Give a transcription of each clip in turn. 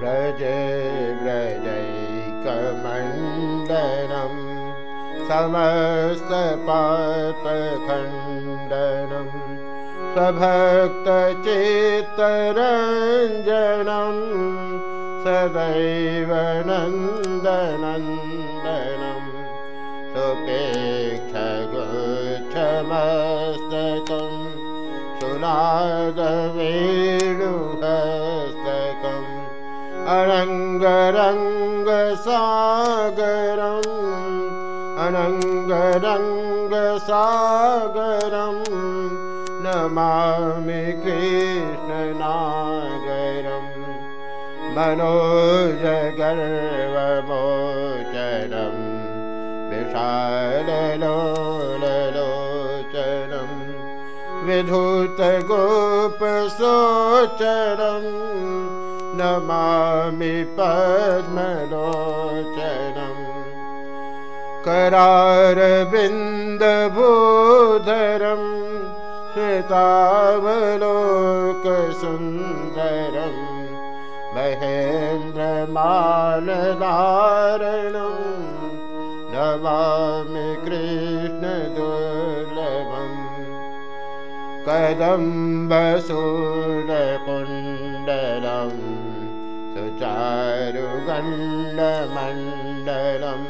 व्रजे व्रजैकमण्डनं समस्तपापखण्डनं स्वभक्तचित्तरञ्जनं सदैव नन्दनन्दनं सुपेक्षगुच्छमस्तकं सुनादवेणुहस्तकम् अनङ्गरङ्गसागरम् अनङ्गरङ्गसागरं नमामि कृष्णनागरम्। मनोजगर्वमोचनं विशाललोललोचनं विधूतगोपसोचरम् नमामि पद्मलोचनम्। करारविन्दभूधरं श्वेतावलोकसुन्दरं महेन्द्रमालधारणं नमामि कृष्णदुर्लभम्। कदम्बसूरकुण्डलम् सुचारुगण्डमण्डलम्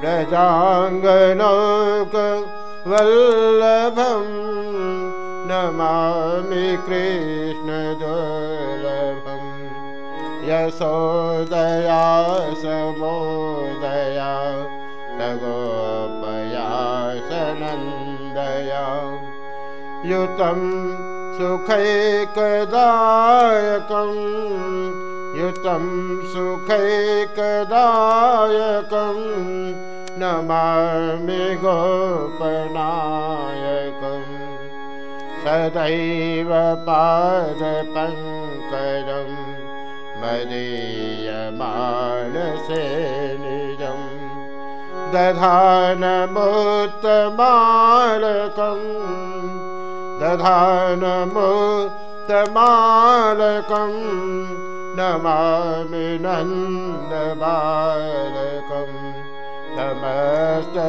प्रजाङ्गलोकवल्लभं नमामि कृष्णदुर्लभम् यशोदया समोदया सगोपया सनन्दया युतं सुखैकदायकं युतं सुखैकदायकं नमामि गोपनायकं। सदैव पादपङ्कजं मदीयमानसे निजं। दधानमुत्तमालकम् दधानमुत्तमालकं नमामि नन्दबालकं। समस्तदोषशोषणं।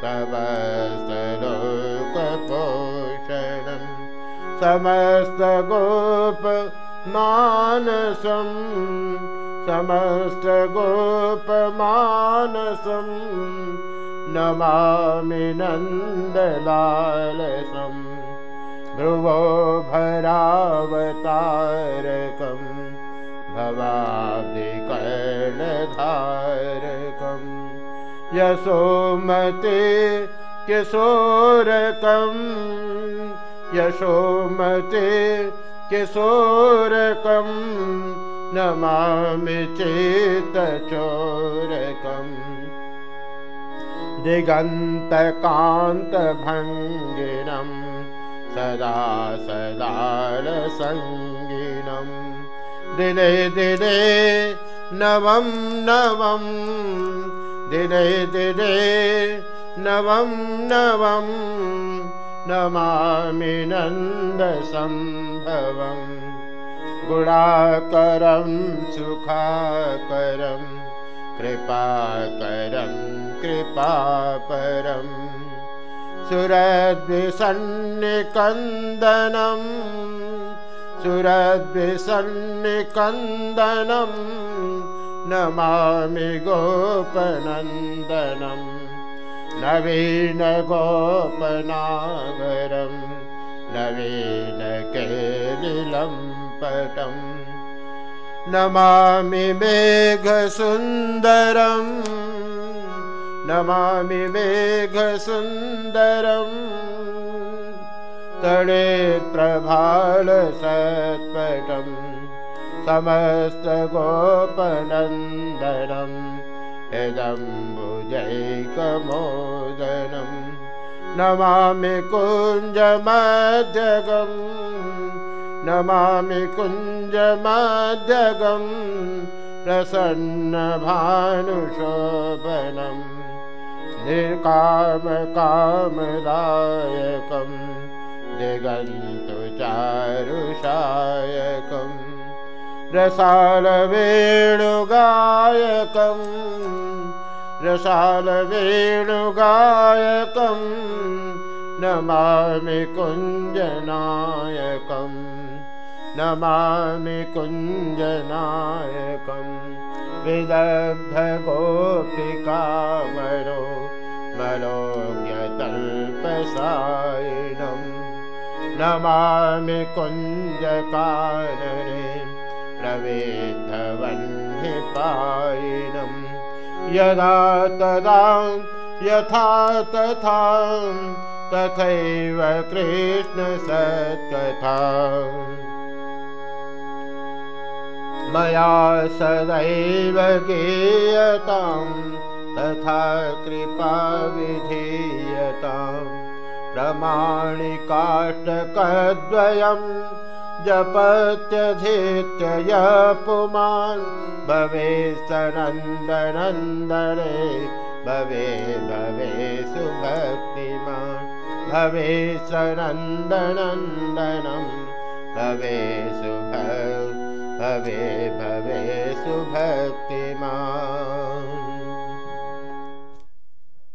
समस्तलोकपोषणं। समस्तगोपमानसं। समस्तगोपमानसम् नमामि नन्दलालसं। भ्रुवो भरावतारकं भवाब्धिकर्णधारकं यशोमते किशोरकं यशोमते किशोरकं नमामि चेतचोरकम् दिगन्तकान्तभङ्गिनं सदा सदालसङ्गिनं दिने दिने नवं नवं। दिने दिने नवं नवं। नमामि नन्दसम्भवं गुणाकरं सुखाकरं कृपाकरं कृपापरं सुरद्विसन्निकन्दनं सुरद्विसन्निकन्दनं नमामि गोपनन्दनं नवीनगोपनागरं नवीनकेलिलं पटम् नमामि मेघसुन्दरम् नमामि मेघसुन्दरम्। तडे प्रभालसत्पटं समस्तगोपनन्दनं यदम्बुजैकमोदनं नमामि कुञ्जमध्यगम्। नमामि कुञ्जमध्यगं प्रसन्नभानुशोभनं निर्कामकामदायकं दिगन्तु चारुषायकम्। रसालवेणुगायकम् रसालवेणुगायकम् नमामि कुञ्जनायकम् नमामि कुञ्जनायकम्। विदग्धगोपिकामरो मलोज्ञतल्पसायिनम् नमामि कुञ्जकानने प्रवेद्धवह्निपायिनम् यदा तदा यथा तथा तथैव कृष्णसत्कथा। मया सदैव गीयतां तथा कृपा विधीयतां। प्रमाणिकाष्टकद्वयं जपत्यधीत्य पुमान् भवे सनन्दनन्दने भवे भवे सुभक्तिमान्। भवे सनन्दनन्दनं भवे सुभ भवे भवे सुभक्तिमान्